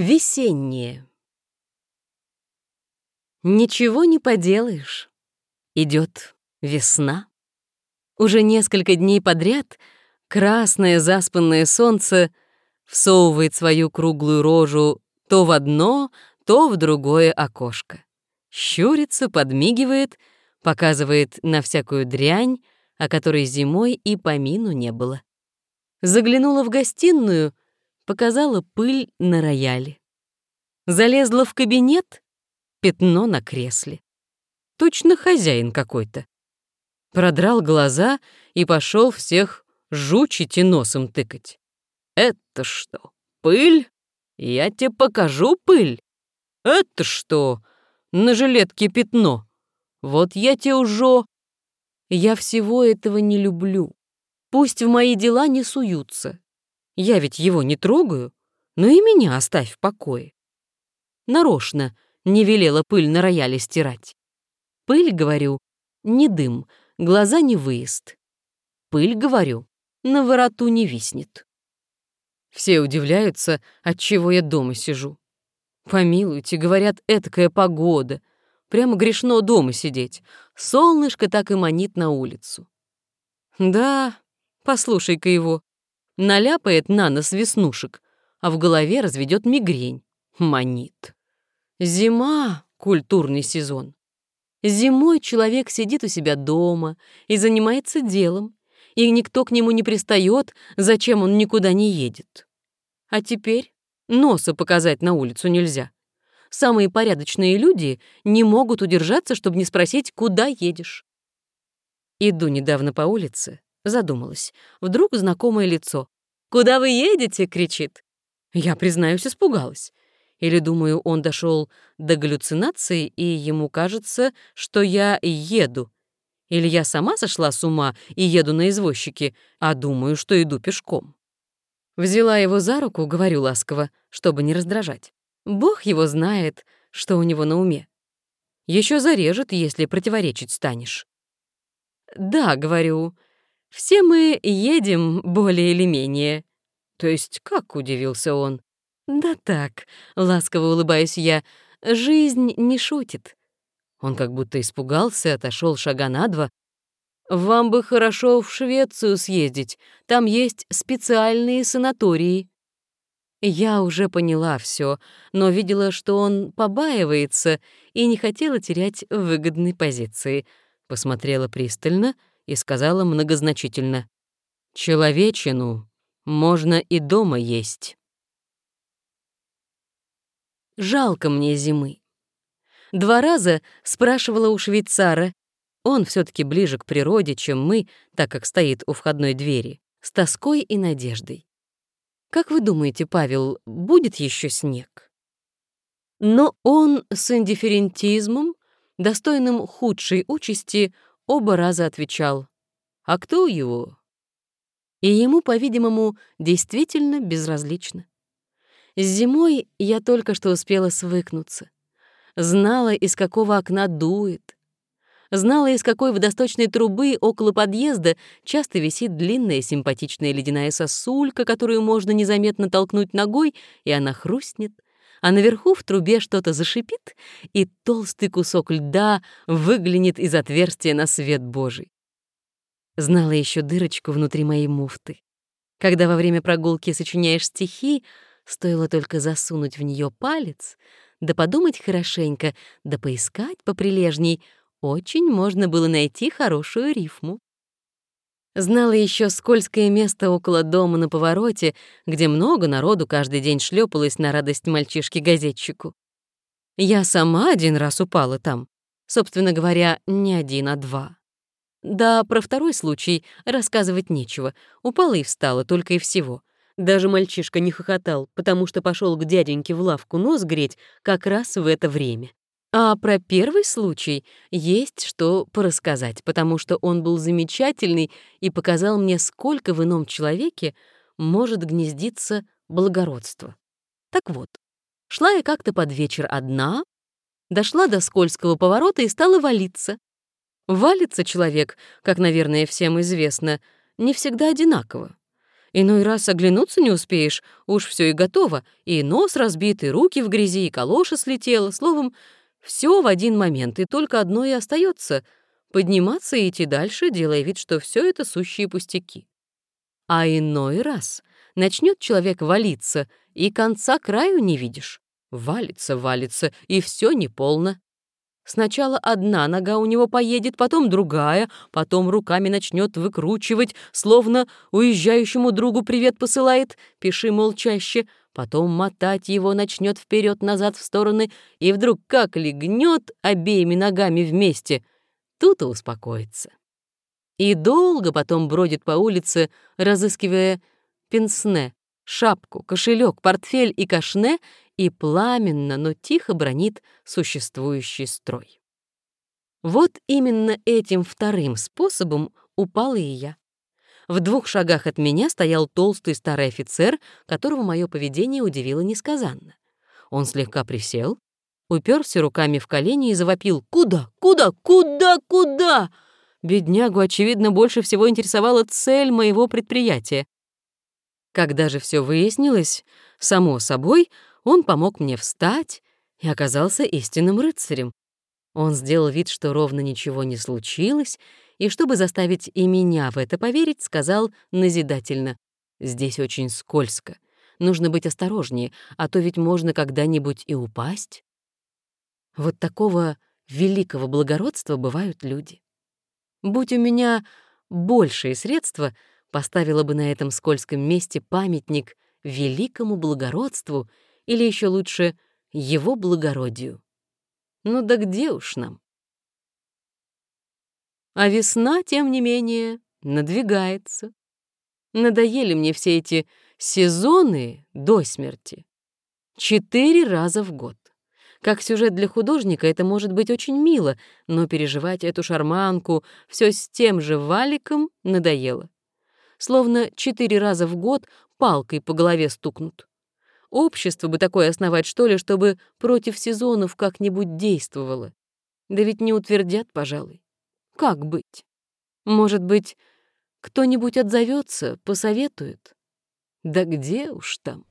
Весеннее. Ничего не поделаешь. Идет весна. Уже несколько дней подряд красное заспанное солнце всовывает свою круглую рожу то в одно, то в другое окошко. Щурится, подмигивает, показывает на всякую дрянь, о которой зимой и помину не было. Заглянула в гостиную, показала пыль на рояле. Залезла в кабинет — пятно на кресле. Точно хозяин какой-то. Продрал глаза и пошел всех жучить и носом тыкать. «Это что, пыль? Я тебе покажу пыль. Это что, на жилетке пятно? Вот я тебе уже...» Я всего этого не люблю. Пусть в мои дела не суются. Я ведь его не трогаю, но и меня оставь в покое. Нарочно не велела пыль на рояле стирать. Пыль, говорю, не дым, глаза не выезд. Пыль, говорю, на вороту не виснет. Все удивляются, от чего я дома сижу. Помилуйте, говорят, этакая погода. Прямо грешно дома сидеть. Солнышко так и манит на улицу. Да, послушай-ка его наляпает на нос веснушек, а в голове разведет мигрень. Манит. Зима — культурный сезон. Зимой человек сидит у себя дома и занимается делом, и никто к нему не пристает, зачем он никуда не едет. А теперь носа показать на улицу нельзя. Самые порядочные люди не могут удержаться, чтобы не спросить, куда едешь. Иду недавно по улице, Задумалась. Вдруг знакомое лицо. «Куда вы едете?» — кричит. Я, признаюсь, испугалась. Или, думаю, он дошел до галлюцинации, и ему кажется, что я еду. Или я сама сошла с ума и еду на извозчике, а думаю, что иду пешком. Взяла его за руку, говорю ласково, чтобы не раздражать. Бог его знает, что у него на уме. Еще зарежет, если противоречить станешь. «Да», — говорю, все мы едем более или менее. То есть как, удивился он. Да так, ласково улыбаюсь я, жизнь не шутит. Он как будто испугался, отошел шага на два. Вам бы хорошо в Швецию съездить, там есть специальные санатории. Я уже поняла все, но видела, что он побаивается и не хотела терять выгодной позиции. Посмотрела пристально — и сказала многозначительно, «Человечину можно и дома есть». Жалко мне зимы. Два раза спрашивала у швейцара, он все таки ближе к природе, чем мы, так как стоит у входной двери, с тоской и надеждой. Как вы думаете, Павел, будет еще снег? Но он с индифферентизмом, достойным худшей участи, оба раза отвечал «А кто его?» И ему, по-видимому, действительно безразлично. С зимой я только что успела свыкнуться. Знала, из какого окна дует. Знала, из какой водосточной трубы около подъезда часто висит длинная симпатичная ледяная сосулька, которую можно незаметно толкнуть ногой, и она хрустнет — а наверху в трубе что-то зашипит, и толстый кусок льда выглянет из отверстия на свет Божий. Знала еще дырочку внутри моей муфты. Когда во время прогулки сочиняешь стихи, стоило только засунуть в нее палец, да подумать хорошенько, да поискать поприлежней, очень можно было найти хорошую рифму. Знала еще скользкое место около дома на повороте, где много народу каждый день шлепалось на радость мальчишке-газетчику. Я сама один раз упала там. Собственно говоря, не один, а два. Да, про второй случай рассказывать нечего. Упала и встала, только и всего. Даже мальчишка не хохотал, потому что пошел к дяденьке в лавку нос греть как раз в это время. А про первый случай есть что порассказать, потому что он был замечательный и показал мне, сколько в ином человеке может гнездиться благородство. Так вот, шла я как-то под вечер одна, дошла до скользкого поворота и стала валиться. Валится человек, как, наверное, всем известно, не всегда одинаково. Иной раз оглянуться не успеешь, уж все и готово, и нос разбит, и руки в грязи, и калоша слетела, словом, все в один момент, и только одно и остается — подниматься и идти дальше, делая вид, что все это сущие пустяки. А иной раз начнет человек валиться, и конца краю не видишь. Валится, валится, и все неполно. Сначала одна нога у него поедет, потом другая, потом руками начнет выкручивать, словно уезжающему другу привет посылает, пиши молчаще, потом мотать его начнет вперед-назад в стороны, и вдруг как легнет обеими ногами вместе, тут и успокоится. И долго потом бродит по улице, разыскивая пенсне, шапку, кошелек, портфель и кашне, и пламенно, но тихо бронит существующий строй. Вот именно этим вторым способом упала и я. В двух шагах от меня стоял толстый старый офицер, которого мое поведение удивило несказанно. Он слегка присел, уперся руками в колени и завопил «Куда? Куда? Куда? Куда?». Беднягу, очевидно, больше всего интересовала цель моего предприятия. Когда же все выяснилось, само собой, он помог мне встать и оказался истинным рыцарем. Он сделал вид, что ровно ничего не случилось, и чтобы заставить и меня в это поверить, сказал назидательно, «Здесь очень скользко. Нужно быть осторожнее, а то ведь можно когда-нибудь и упасть». Вот такого великого благородства бывают люди. Будь у меня большие средства, поставила бы на этом скользком месте памятник великому благородству — или еще лучше его благородию. Ну да где уж нам? А весна, тем не менее, надвигается. Надоели мне все эти сезоны до смерти. Четыре раза в год. Как сюжет для художника это может быть очень мило, но переживать эту шарманку все с тем же валиком надоело. Словно четыре раза в год палкой по голове стукнут. Общество бы такое основать, что ли, чтобы против сезонов как-нибудь действовало. Да ведь не утвердят, пожалуй. Как быть? Может быть, кто-нибудь отзовется, посоветует? Да где уж там?